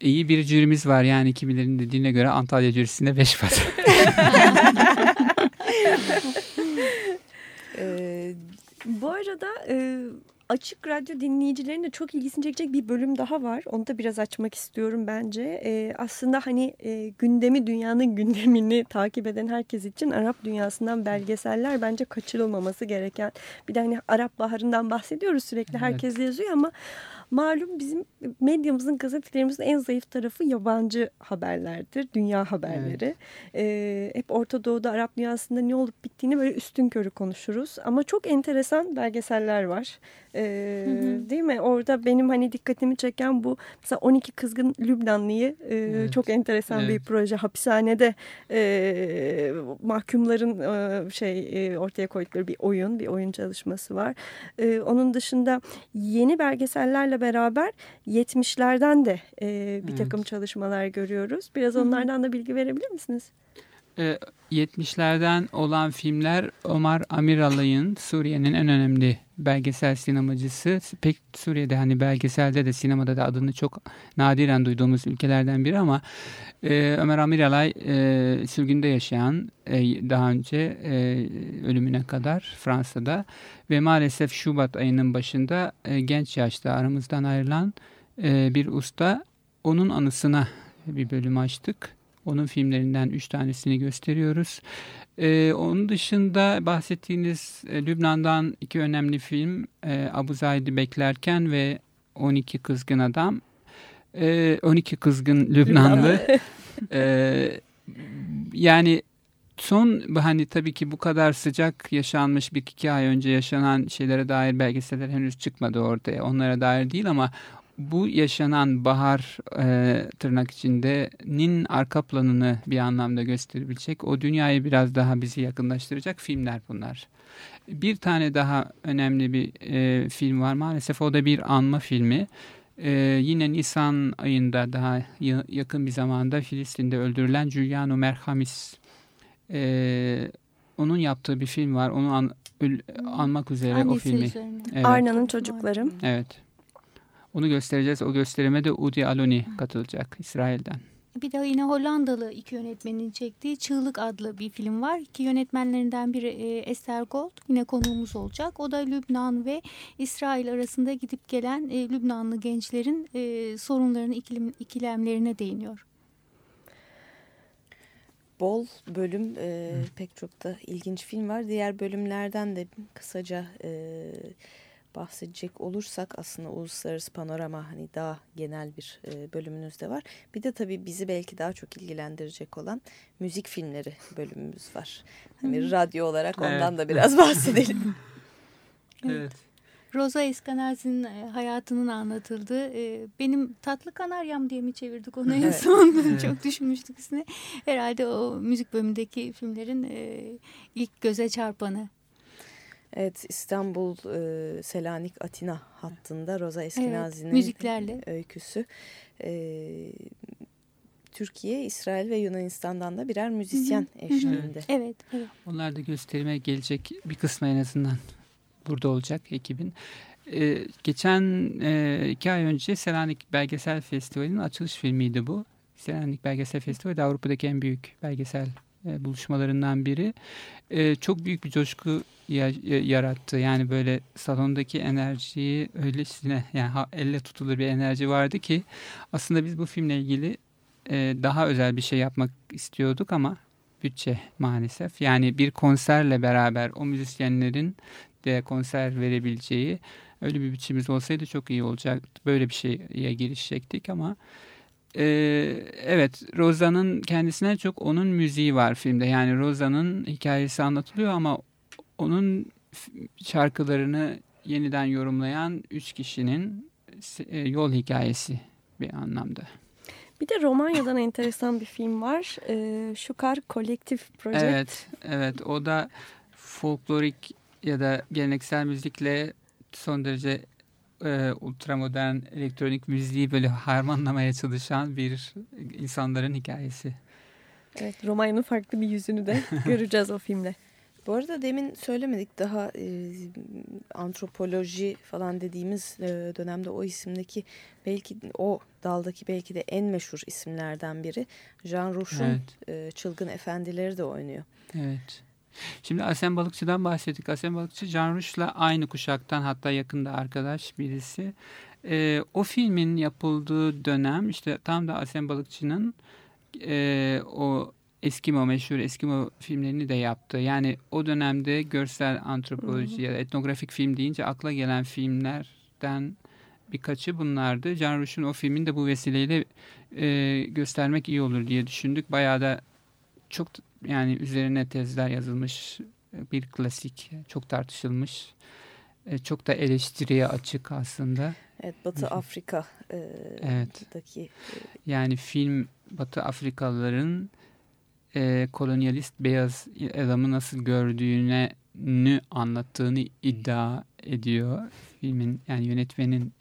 iyi bir jürimiz var. Yani kimilerin dediğine göre Antalya jürisinde 5 var. Ee, Bu arada e, Açık Radyo dinleyicilerinin de çok ilgisini çekecek bir bölüm daha var. Onu da biraz açmak istiyorum bence. E, aslında hani e, gündemi, dünyanın gündemini takip eden herkes için Arap dünyasından belgeseller bence kaçırılmaması gereken. Bir de hani Arap Baharı'ndan bahsediyoruz sürekli. Evet. Herkes yazıyor ama malum bizim medyamızın, gazetelerimizin en zayıf tarafı yabancı haberlerdir. Dünya haberleri. E, hep Orta Doğu'da, Arap dünyasında ne olup bittiğini böyle üstün körü konuşuruz. Ama çok enteresan belgeseller var. E, Değil mi? Orada benim hani dikkatimi çeken bu mesela 12 kızgın Lübnanlıyı e, Evet. çok enteresan bir Evet. proje. Hapishanede e, mahkumların e, şey e, ortaya koydukları bir oyun, bir oyun çalışması var. E, onun dışında yeni belgesellerle beraber 70'lerden de e, bir Evet. takım çalışmalar görüyoruz. Biraz onlardan da bilgi verebilir misiniz? Ee, 70'lerden olan filmler Omar Amiralay'ın Suriye'nin en önemli belgesel sinemacısı. Pek Suriye'de hani belgeselde de sinemada da adını çok nadiren duyduğumuz ülkelerden biri ama e, Ömer Amiralay e, sürgünde yaşayan e, daha önce e, ölümüne kadar Fransa'da ve maalesef Şubat ayının başında e, genç yaşta aramızdan ayrılan e, bir usta onun anısına bir bölüm açtık. Onun filmlerinden üç tanesini gösteriyoruz. Ee, onun dışında bahsettiğiniz e, Lübnan'dan iki önemli film e, Abu Zaid'i beklerken ve 12 Kızgın Adam. E, 12 Kızgın Lübnanlı. E, yani son hani tabii ki bu kadar sıcak yaşanmış bir iki ay önce yaşanan şeylere dair belgeseller henüz çıkmadı ortaya. Onlara dair değil ama bu yaşanan bahar e, tırnak içinde'nin arka planını bir anlamda gösterebilecek, o dünyayı biraz daha bizi yakınlaştıracak filmler bunlar. Bir tane daha önemli bir e, film var maalesef o da bir anma filmi. E, yine Nisan ayında daha ya- yakın bir zamanda Filistin'de öldürülen Giuliano Merhamis e, onun yaptığı bir film var. Onu an- öl- anmak üzere o Annesi filmi. üzerine. Evet. Arna'nın çocukları. Evet. Onu göstereceğiz. O gösterime de Udi Aloni katılacak İsrail'den. Bir de yine Hollandalı iki yönetmenin çektiği Çığlık adlı bir film var. İki yönetmenlerinden biri e, Esther Gold yine konuğumuz olacak. O da Lübnan ve İsrail arasında gidip gelen e, Lübnanlı gençlerin e, sorunlarını, ikilemlerine değiniyor. bol bölüm e, pek çok da ilginç film var. Diğer bölümlerden de kısaca e, bahsedecek olursak aslında uluslararası panorama hani daha genel bir e, bölümünüz de var. Bir de tabii bizi belki daha çok ilgilendirecek olan müzik filmleri bölümümüz var. Hani radyo olarak ondan Evet. da biraz bahsedelim. Evet. Rosa Eskenazi'nin e, hayatının anlatıldığı e, benim tatlı kanaryam diye mi çevirdik onu en son Evet. çok düşünmüştük üstüne. Herhalde o müzik bölümündeki filmlerin e, ilk göze çarpanı. Evet İstanbul e, Selanik Atina hattında Roza Eskenazi'nin müziklerle. öyküsü. E, Türkiye, İsrail ve Yunanistan'dan da birer müzisyen eşliğinde. Evet, evet. Onlar da gösterime gelecek bir kısmı en azından burada olacak ekibin. Ee, geçen e, iki ay önce Selanik Belgesel Festivali'nin açılış filmiydi bu. Selanik Belgesel Festivali de Avrupa'daki en büyük belgesel e, buluşmalarından biri. E, çok büyük bir coşku yarattı. Yani böyle salondaki enerjiyi öylesine yani elle tutulur bir enerji vardı ki aslında biz bu filmle ilgili e, daha özel bir şey yapmak istiyorduk ama bütçe maalesef. Yani bir konserle beraber o müzisyenlerin de konser verebileceği öyle bir bütçemiz olsaydı çok iyi olacaktı. Böyle bir şeye girişecektik ama e, evet Rosa'nın kendisine çok onun müziği var filmde. Yani Rosa'nın hikayesi anlatılıyor ama onun şarkılarını yeniden yorumlayan üç kişinin e, yol hikayesi bir anlamda. Bir de Romanya'dan enteresan bir film var. Ee, Şukar Kolektif Project. Evet, evet. O da folklorik ya da geleneksel müzikle son derece e, ultramodern elektronik müziği böyle harmanlamaya çalışan bir insanların hikayesi. Evet, Romanya'nın farklı bir yüzünü de göreceğiz o filmde. Bu arada demin söylemedik daha e, antropoloji falan dediğimiz e, dönemde o isimdeki belki o daldaki belki de en meşhur isimlerden biri. Jean Rouch'un Evet. e, Çılgın Efendileri de oynuyor. Evet. Şimdi Asem Balıkçı'dan bahsettik. Asem Balıkçı Can Ruş'la aynı kuşaktan hatta yakında arkadaş birisi. Ee, o filmin yapıldığı dönem işte tam da Asem Balıkçı'nın e, o Eskimo meşhur Eskimo filmlerini de yaptı. Yani o dönemde görsel antropoloji ya da etnografik film deyince akla gelen filmlerden birkaçı bunlardı. Can Ruş'un o filmin de bu vesileyle e, göstermek iyi olur diye düşündük. Bayağı da çok yani üzerine tezler yazılmış bir klasik, çok tartışılmış, e, çok da eleştiriye açık aslında. Evet Batı Hı hı. Afrika e, Evet. daki Yani film Batı Afrikalıların e, kolonyalist beyaz adamı nasıl gördüğüne nü anlattığını iddia ediyor. Filmin yani yönetmenin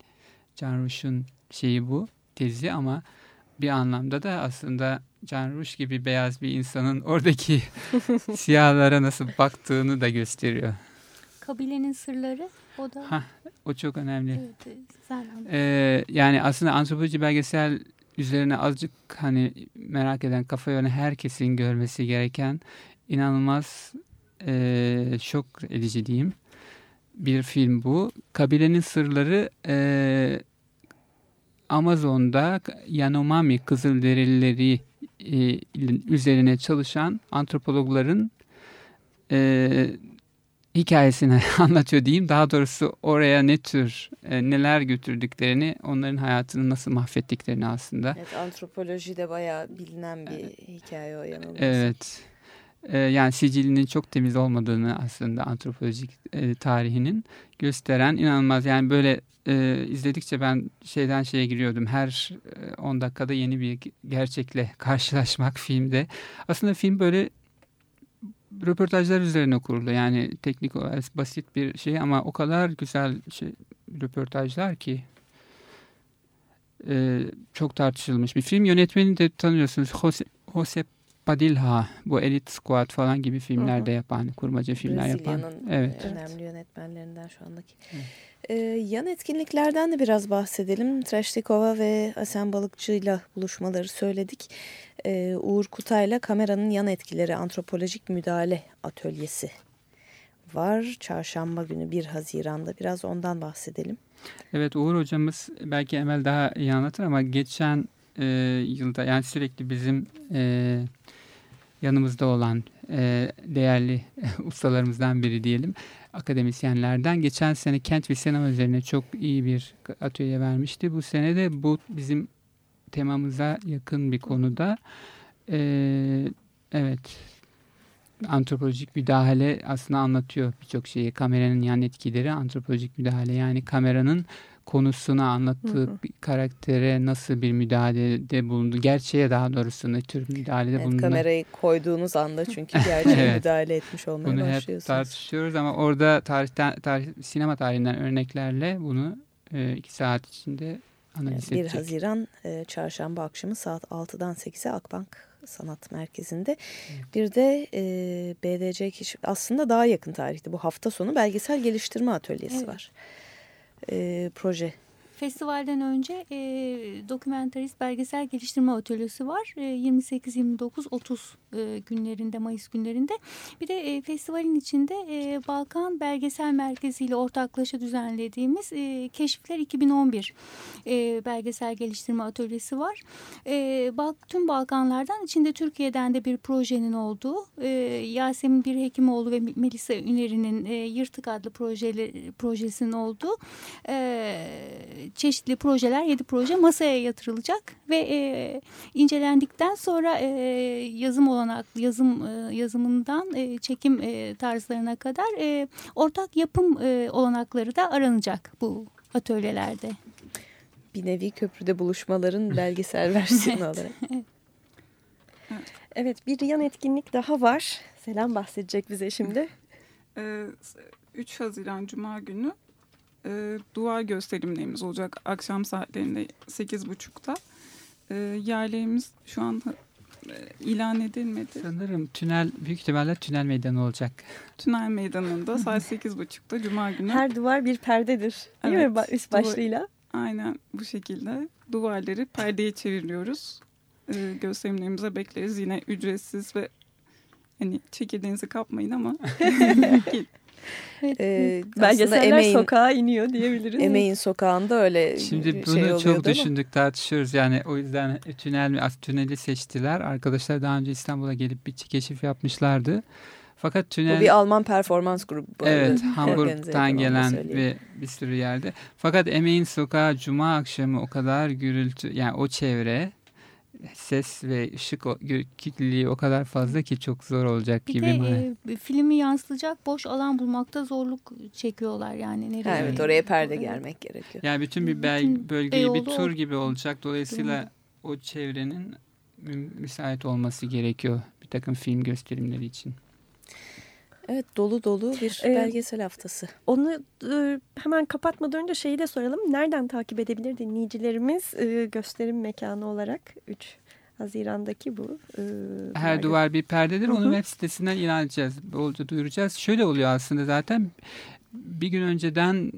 Can Ruş'un şeyi bu tezi ama bir anlamda da aslında Can Rush gibi beyaz bir insanın oradaki siyahlara nasıl baktığını da gösteriyor. Kabilenin sırları o da Hah, O çok önemli. evet. Ee, yani aslında antropoloji belgesel üzerine azıcık hani merak eden kafa yöne herkesin görmesi gereken inanılmaz e, şok edici diyeyim bir film bu. Kabilenin sırları e, Amazon'da Yanomami Kızılderilileri e, üzerine çalışan antropologların e, hikayesini anlatıyor diyeyim. Daha doğrusu oraya ne tür e, neler götürdüklerini, onların hayatını nasıl mahvettiklerini aslında. evet, antropolojide bayağı bilinen bir hikaye o yanılmaz. Evet. E, yani sicilinin çok temiz olmadığını aslında antropolojik e, tarihinin gösteren inanılmaz. Yani böyle e, izledikçe ben şeyden şeye giriyordum. Her e, 10 dakikada yeni bir gerçekle karşılaşmak filmde. Aslında film böyle röportajlar üzerine kuruldu. Yani teknik olarak basit bir şey ama o kadar güzel şey röportajlar ki e, çok tartışılmış bir film. Yönetmeni de tanıyorsunuz. Jose, Jose Padilha. Bu Elite Squad falan gibi filmlerde yapan, kurmaca filmler yapan. Evet. önemli yönetmenlerinden şu andaki. Evet. Ee, yan etkinliklerden de biraz bahsedelim. Treştikova ve Asen Balıkçı'yla buluşmaları söyledik. Ee, Uğur Kutay'la kameranın yan etkileri antropolojik müdahale atölyesi var. Çarşamba günü 1 Haziran'da biraz ondan bahsedelim. Evet Uğur hocamız belki Emel daha iyi anlatır ama geçen e, yılda yani sürekli bizim e, yanımızda olan e, değerli ustalarımızdan biri diyelim akademisyenlerden geçen sene kent ve sinema üzerine çok iyi bir atölye vermişti. Bu sene de bu bizim temamıza yakın bir konuda e, evet antropolojik müdahale aslında anlatıyor birçok şeyi. Kameranın yan etkileri antropolojik müdahale yani kameranın konusuna anlattığı Hı hı. bir karaktere nasıl bir müdahalede bulundu. Gerçeğe daha doğrusu ne tür müdahalede Evet, bulundu. kamerayı koyduğunuz anda çünkü gerçeğe Evet. müdahale etmiş olmaya Bunu hep başlıyorsunuz. tartışıyoruz ama orada tarihten, tarih, sinema tarihinden örneklerle bunu e, iki saat içinde analiz 1 edecek. Haziran e, çarşamba akşamı saat 6'dan 8'e Akbank Sanat Merkezi'nde. Bir de e, BDC kişi aslında daha yakın tarihte bu hafta sonu belgesel geliştirme atölyesi Evet. var. E, proje. Festivalden önce e, dokumentarist belgesel geliştirme atölyesi var. E, 28, 29, 30 e, günlerinde, Mayıs günlerinde. Bir de e, festivalin içinde e, Balkan Belgesel Merkezi ile ortaklaşa düzenlediğimiz e, Keşifler 2011 e, belgesel geliştirme atölyesi var. E, Balk, tüm Balkanlardan içinde Türkiye'den de bir projenin olduğu e, Yasemin Bir Hekimoğlu ve Melisa Üner'in e, Yırtık adlı projeli, projesinin olduğu e, çeşitli projeler, yedi proje masaya yatırılacak ve e, incelendikten sonra e, yazım olanak, yazım e, yazımından e, çekim e, tarzlarına kadar e, ortak yapım e, olanakları da aranacak bu atölyelerde. Bir nevi köprüde buluşmaların belgesel versiyonu olarak. Evet bir yan etkinlik daha var. Selam bahsedecek bize şimdi. Ee, 3 Haziran Cuma günü e, duvar gösterimlerimiz olacak akşam saatlerinde 8.30'da. E, yerlerimiz şu an ilan edilmedi. Sanırım tünel büyük ihtimalle tünel meydanı olacak. Tünel meydanında saat 8.30'da Cuma günü. Her duvar bir perdedir. Değil Evet, mi? Üst başlığıyla. Aynen bu şekilde duvarları perdeye çeviriyoruz. Ee, gösterimlerimize bekleriz. Yine ücretsiz ve hani çekirdeğinizi kapmayın ama Evet. Ee, Belgeseller emeğin, sokağa iniyor diyebiliriz. emeğin sokağında öyle Şimdi şey bunu oluyordu çok ama- düşündük tartışıyoruz yani o yüzden tünel mi tüneli seçtiler. Arkadaşlar daha önce İstanbul'a gelip bir keşif yapmışlardı. Fakat tünel Bu bir Alman performans grubu. Evet Hamburg'dan gelen ve bir sürü yerde. Fakat Emeğin Sokağı Cuma akşamı o kadar gürültü yani o çevre ses ve ışık kirliliği o kadar fazla ki çok zor olacak Bir gibi. de mi? e, filmi yansıtacak boş alan bulmakta zorluk çekiyorlar yani. Nereye, Ha, evet oraya perde Evet. germek gerekiyor. Yani bütün bir bel- bütün bölgeyi bir Beyoğlu tur o- gibi olacak. Dolayısıyla o çevrenin mü- müsait olması gerekiyor bir takım film gösterimleri için. Evet dolu dolu bir Ee, belgesel haftası. Onu e, hemen kapatmadan önce şeyi de soralım. Nereden takip edebilir dinleyicilerimiz e, gösterim mekanı olarak 3 Haziran'daki bu. e, Her duvar bir perdedir. Hı Onu web sitesinden ilan edeceğiz. Bolca duyuracağız. Şöyle oluyor aslında zaten bir gün önceden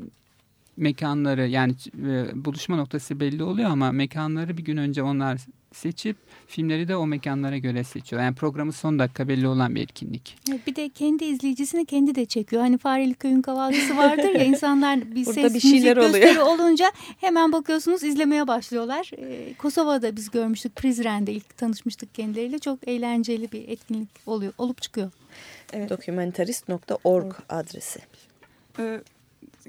mekanları yani e, buluşma noktası belli oluyor ama mekanları bir gün önce onlar seçip filmleri de o mekanlara göre seçiyor. Yani programı son dakika belli olan bir etkinlik. Evet, Bir de kendi izleyicisini kendi de çekiyor. Hani Fareli Köy'ün kahvaltısı vardır ya insanlar bir Burada ses bir şeyler müzik oluyor. gösteri olunca hemen bakıyorsunuz izlemeye başlıyorlar. Ee, Kosova'da biz görmüştük Prizren'de ilk tanışmıştık kendileriyle. Çok eğlenceli bir etkinlik oluyor olup çıkıyor. Evet. Dokumentarist.org adresi. e,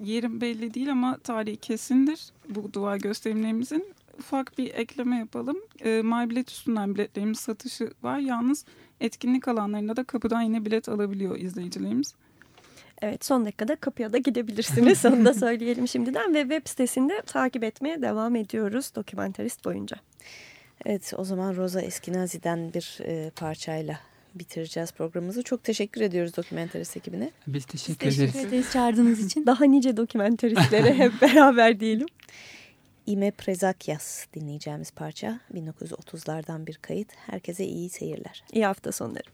yerim belli değil ama tarihi kesindir. Bu duvar gösterimlerimizin ufak bir ekleme yapalım. E, My Bilet üstünden biletlerimiz satışı var. Yalnız etkinlik alanlarında da kapıdan yine bilet alabiliyor izleyicilerimiz. Evet son dakikada kapıya da gidebilirsiniz. Onu da söyleyelim şimdiden ve web sitesinde takip etmeye devam ediyoruz dokumentarist boyunca. Evet o zaman Rosa Eskenazi'den bir e, parçayla bitireceğiz programımızı. Çok teşekkür ediyoruz dokumentarist ekibine. Biz teşekkür, Teşekkür ederiz. ederiz çağırdığınız için. Daha nice dokumentaristlere hep beraber diyelim. İme Prezakyas dinleyeceğimiz parça 1930'lardan bir kayıt. Herkese iyi seyirler. İyi hafta sonları.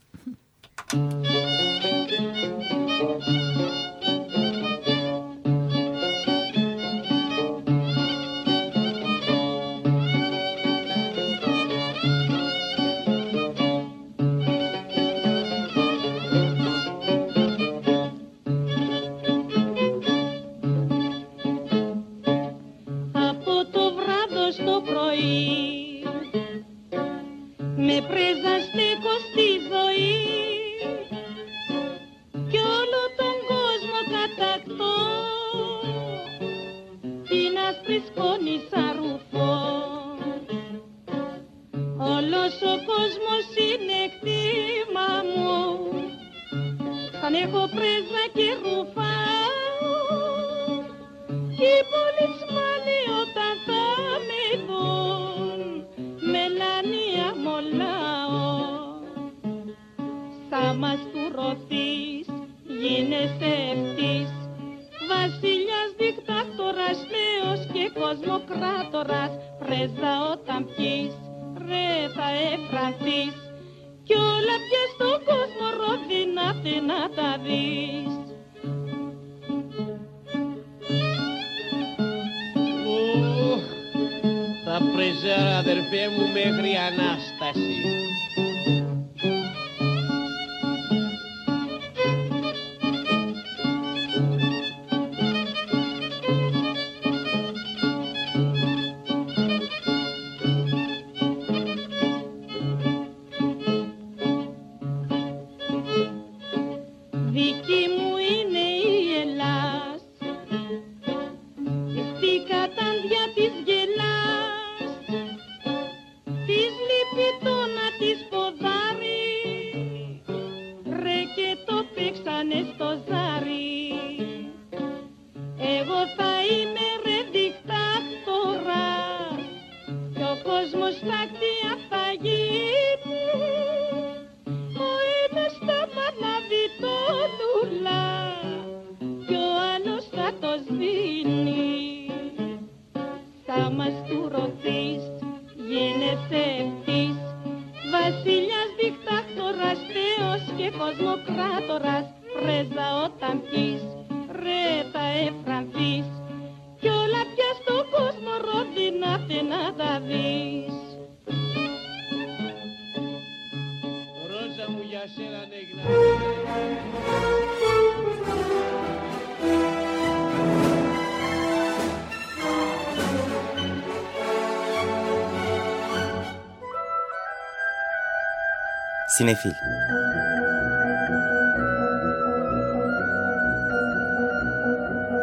Sinefil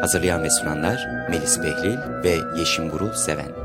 Hazırlayan ve sunanlar Melis Behlil ve Yeşim Burul Seven